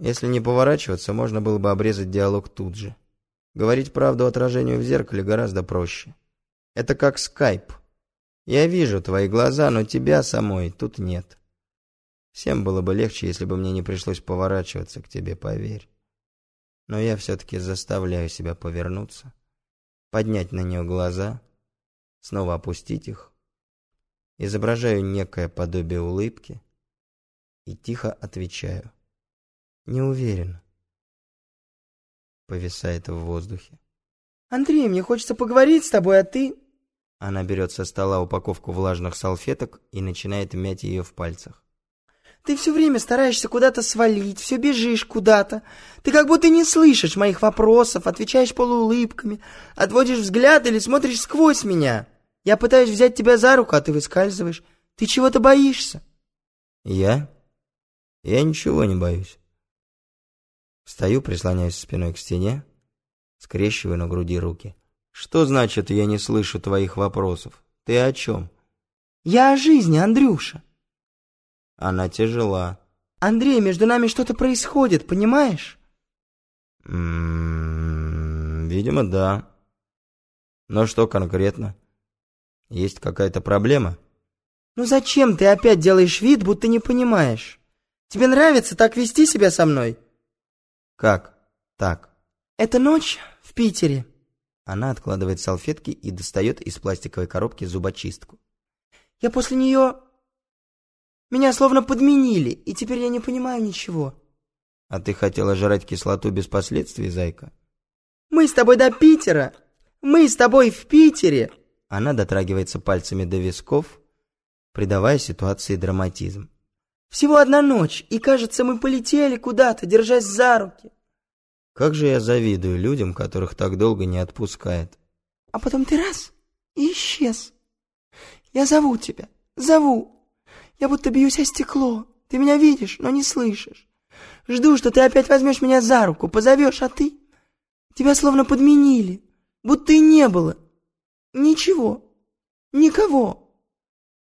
Если не поворачиваться, можно было бы обрезать диалог тут же. Говорить правду отражению в зеркале гораздо проще. Это как скайп. Я вижу твои глаза, но тебя самой тут нет. Всем было бы легче, если бы мне не пришлось поворачиваться к тебе, поверь. Но я все-таки заставляю себя повернуться, поднять на нее глаза, снова опустить их, изображаю некое подобие улыбки и тихо отвечаю. Не уверен. Повисает в воздухе. Андрей, мне хочется поговорить с тобой, а ты... Она берет со стола упаковку влажных салфеток и начинает мять ее в пальцах. Ты все время стараешься куда-то свалить, все бежишь куда-то. Ты как будто не слышишь моих вопросов, отвечаешь полуулыбками, отводишь взгляд или смотришь сквозь меня. Я пытаюсь взять тебя за руку, а ты выскальзываешь. Ты чего-то боишься. Я? Я ничего не боюсь. Встаю, прислоняюсь спиной к стене, скрещиваю на груди руки. Что значит, я не слышу твоих вопросов? Ты о чем? Я о жизни, Андрюша. Она тяжела. Андрей, между нами что-то происходит, понимаешь? М м-м, -м, видимо, да. Но что конкретно? Есть какая-то проблема? Ну зачем ты опять делаешь вид, будто не понимаешь? Тебе нравится так вести себя со мной? Как так? Это ночь в Питере. Она откладывает салфетки и достает из пластиковой коробки зубочистку. Я после нее меня словно подменили, и теперь я не понимаю ничего. А ты хотела жрать кислоту без последствий, зайка? Мы с тобой до Питера. Мы с тобой в Питере. Она дотрагивается пальцами до висков, придавая ситуации драматизм. Всего одна ночь, и кажется, мы полетели куда-то, держась за руки. Как же я завидую людям, которых так долго не отпускает. А потом ты раз и исчез. Я зову тебя, зову, я будто бьюсь о стекло. Ты меня видишь, но не слышишь. Жду, что ты опять возьмешь меня за руку, позовешь, а ты... Тебя словно подменили, будто и не было. Ничего, никого,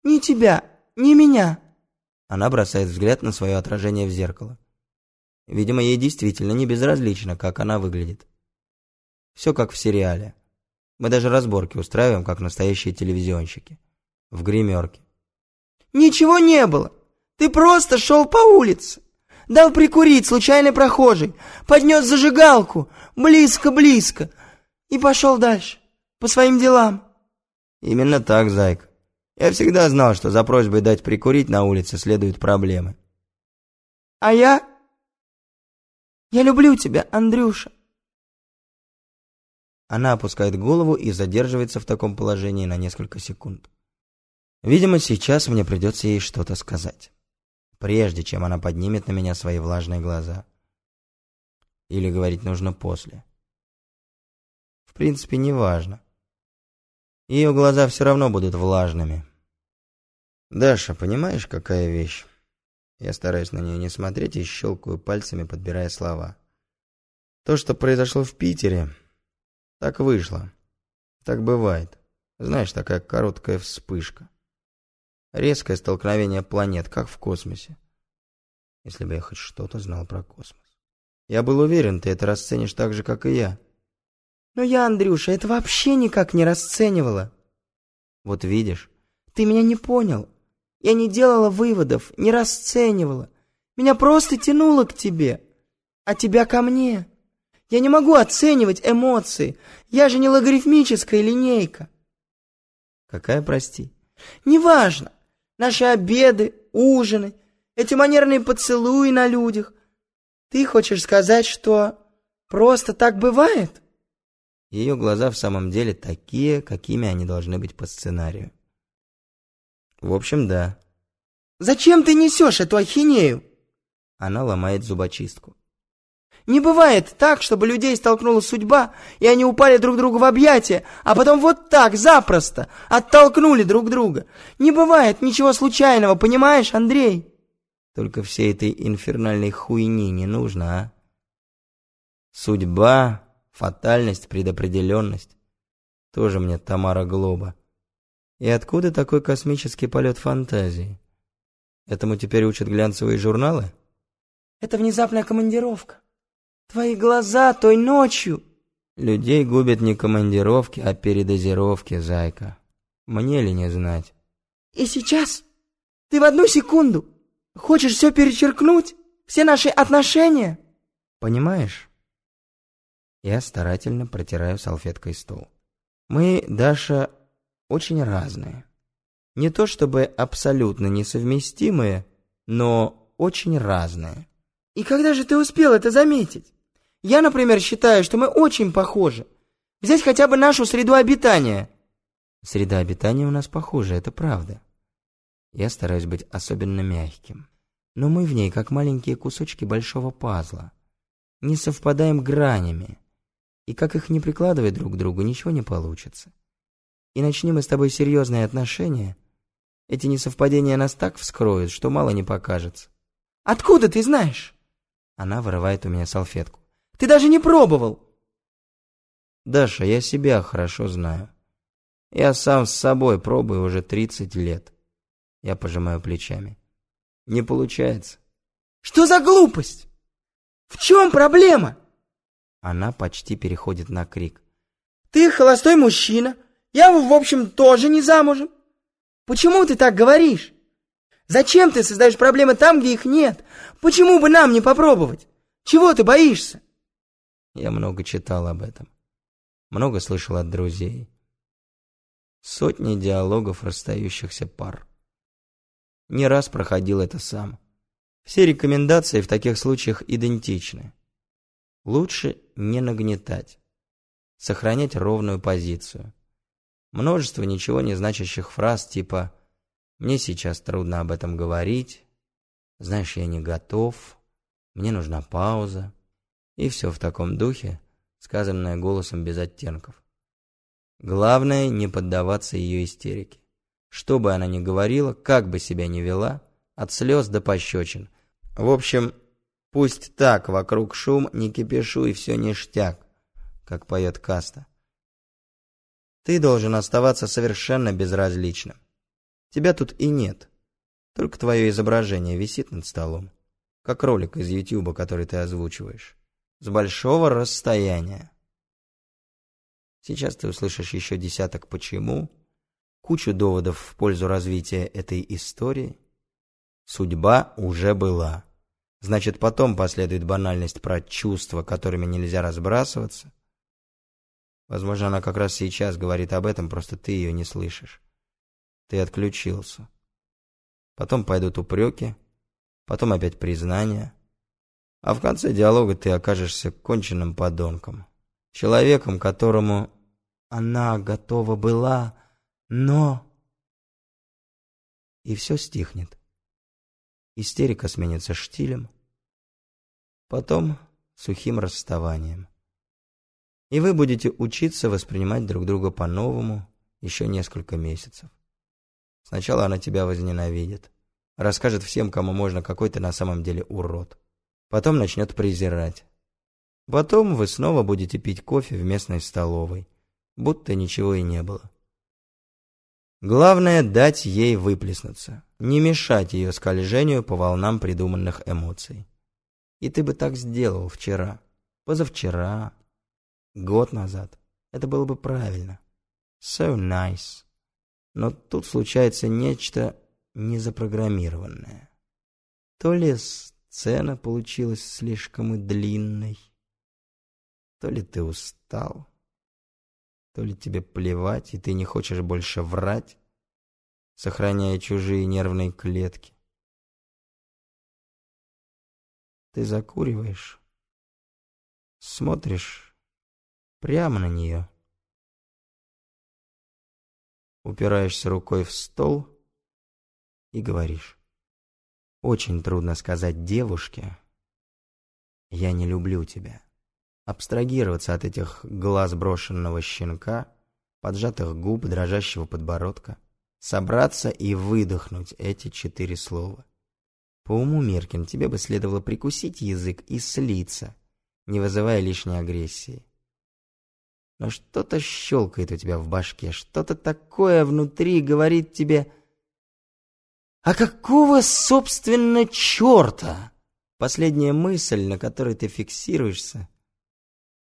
ни тебя, ни меня. Она бросает взгляд на свое отражение в зеркало. Видимо, ей действительно не безразлично, как она выглядит. Все как в сериале. Мы даже разборки устраиваем, как настоящие телевизионщики. В гримерке. Ничего не было. Ты просто шел по улице. Дал прикурить случайный прохожий. Поднес зажигалку. Близко-близко. И пошел дальше. По своим делам. Именно так, зайка. Я всегда знал, что за просьбой дать прикурить на улице следуют проблемы. А я... Я люблю тебя, Андрюша. Она опускает голову и задерживается в таком положении на несколько секунд. Видимо, сейчас мне придется ей что-то сказать. Прежде чем она поднимет на меня свои влажные глаза. Или говорить нужно после. В принципе, не важно. Ее глаза все равно будут влажными. «Даша, понимаешь, какая вещь?» Я стараюсь на нее не смотреть и щелкаю пальцами, подбирая слова. «То, что произошло в Питере, так вышло. Так бывает. Знаешь, такая короткая вспышка. Резкое столкновение планет, как в космосе. Если бы я хоть что-то знал про космос. Я был уверен, ты это расценишь так же, как и я. Но я, Андрюша, это вообще никак не расценивала. Вот видишь. Ты меня не понял. Я не делала выводов, не расценивала. Меня просто тянуло к тебе, а тебя ко мне. Я не могу оценивать эмоции. Я же не логарифмическая линейка. Какая, прости? Неважно. Наши обеды, ужины, эти манерные поцелуи на людях. Ты хочешь сказать, что просто так бывает? Ее глаза в самом деле такие, какими они должны быть по сценарию. В общем, да. Зачем ты несешь эту ахинею? Она ломает зубочистку. Не бывает так, чтобы людей столкнула судьба, и они упали друг другу в объятия, а потом вот так, запросто, оттолкнули друг друга. Не бывает ничего случайного, понимаешь, Андрей? Только всей этой инфернальной хуйни не нужно, а? Судьба, фатальность, предопределенность. Тоже мне Тамара Глоба. И откуда такой космический полет фантазии? Этому теперь учат глянцевые журналы? Это внезапная командировка. Твои глаза той ночью. Людей губят не командировки, а передозировки, зайка. Мне ли не знать? И сейчас ты в одну секунду хочешь все перечеркнуть? Все наши отношения? Понимаешь? Я старательно протираю салфеткой стол. Мы, Даша, очень разные. Не то чтобы абсолютно несовместимые, но очень разные. И когда же ты успел это заметить? Я, например, считаю, что мы очень похожи. Взять хотя бы нашу среду обитания. Среда обитания у нас похожа, это правда. Я стараюсь быть особенно мягким. Но мы в ней как маленькие кусочки большого пазла. Не совпадаем гранями. И как их не прикладывать друг к другу, ничего не получится. И начнем мы с тобой серьезные отношения, эти несовпадения нас так вскроют, что мало не покажется. Откуда ты знаешь? Она вырывает у меня салфетку. Ты даже не пробовал. Даша, я себя хорошо знаю. Я сам с собой пробую уже 30 лет. Я пожимаю плечами. Не получается. Что за глупость? В чем проблема? Она почти переходит на крик. Ты холостой мужчина, я, в общем, тоже не замужем. Почему ты так говоришь? Зачем ты создаешь проблемы там, где их нет? Почему бы нам не попробовать? Чего ты боишься? Я много читал об этом. Много слышал от друзей. Сотни диалогов расстающихся пар. Не раз проходил это сам. Все рекомендации в таких случаях идентичны. Лучше не нагнетать. Сохранять ровную позицию. Множество ничего не значащих фраз типа «Мне сейчас трудно об этом говорить», «Знаешь, я не готов», «Мне нужна пауза» и все в таком духе, сказанное голосом без оттенков. Главное не поддаваться ее истерике. Что бы она ни говорила, как бы себя ни вела, от слез до пощечин. В общем, пусть так вокруг шум, не кипишу и все ништяк, как поет Каста. Ты должен оставаться совершенно безразличным. Тебя тут и нет. Только твое изображение висит над столом. Как ролик из Ютуба, который ты озвучиваешь. С большого расстояния. Сейчас ты услышишь еще десяток «почему», кучу доводов в пользу развития этой истории. Судьба уже была. Значит, потом последует банальность про чувства, которыми нельзя разбрасываться, Возможно, она как раз сейчас говорит об этом, просто ты ее не слышишь. Ты отключился. Потом пойдут упреки, потом опять признания. А в конце диалога ты окажешься конченным подонком. Человеком, которому она готова была, но... И все стихнет. Истерика сменится штилем, потом сухим расставанием. И вы будете учиться воспринимать друг друга по-новому еще несколько месяцев. Сначала она тебя возненавидит. Расскажет всем, кому можно, какой ты на самом деле урод. Потом начнет презирать. Потом вы снова будете пить кофе в местной столовой, будто ничего и не было. Главное – дать ей выплеснуться, не мешать ее скольжению по волнам придуманных эмоций. И ты бы так сделал вчера, позавчера, Год назад. Это было бы правильно. So nice. Но тут случается нечто незапрограммированное. То ли сцена получилась слишком и длинной, то ли ты устал, то ли тебе плевать, и ты не хочешь больше врать, сохраняя чужие нервные клетки. Ты закуриваешь, смотришь Прямо на нее. Упираешься рукой в стол и говоришь. Очень трудно сказать девушке «Я не люблю тебя». Абстрагироваться от этих глаз брошенного щенка, поджатых губ, дрожащего подбородка. Собраться и выдохнуть эти четыре слова. По уму, Меркин, тебе бы следовало прикусить язык и слиться, не вызывая лишней агрессии. Но что-то щелкает у тебя в башке, что-то такое внутри говорит тебе... А какого, собственно, черта Последняя мысль, на которой ты фиксируешься,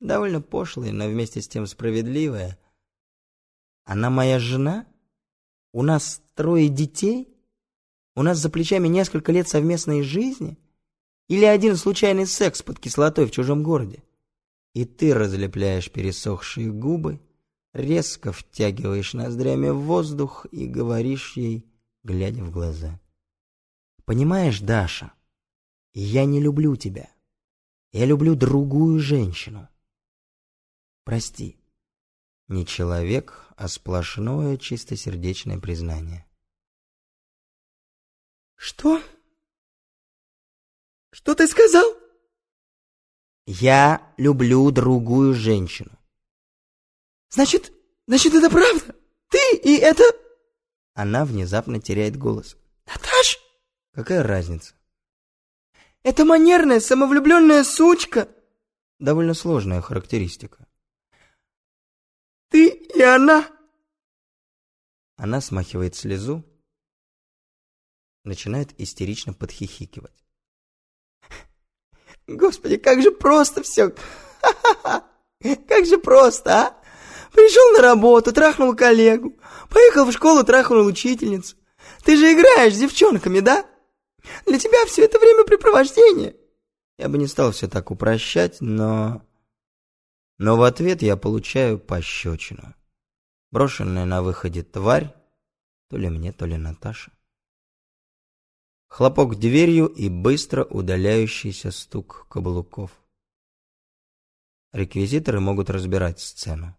довольно пошлая, но вместе с тем справедливая. Она моя жена? У нас трое детей? У нас за плечами несколько лет совместной жизни? Или один случайный секс под кислотой в чужом городе? И ты разлепляешь пересохшие губы, резко втягиваешь ноздрями в воздух и говоришь ей, глядя в глаза. «Понимаешь, Даша, я не люблю тебя. Я люблю другую женщину. Прости». Не человек, а сплошное чистосердечное признание. «Что? Что ты сказал?» «Я люблю другую женщину». «Значит, значит, это правда? Ты и это...» Она внезапно теряет голос. «Наташ!» «Какая разница?» «Это манерная, самовлюбленная сучка!» Довольно сложная характеристика. Ты и она. Она смахивает слезу, начинает истерично подхихикивать. Господи, как же просто все. Как же просто, а? Пришел на работу, трахнул коллегу. Поехал в школу, трахнул учительницу. Ты же играешь с девчонками, да? Для тебя все это времяпрепровождение. Я бы не стал все так упрощать, но... Но в ответ я получаю пощечину. Брошенная на выходе тварь, то ли мне, то ли Наташа. Хлопок дверью и быстро удаляющийся стук каблуков. Реквизиторы могут разбирать сцену.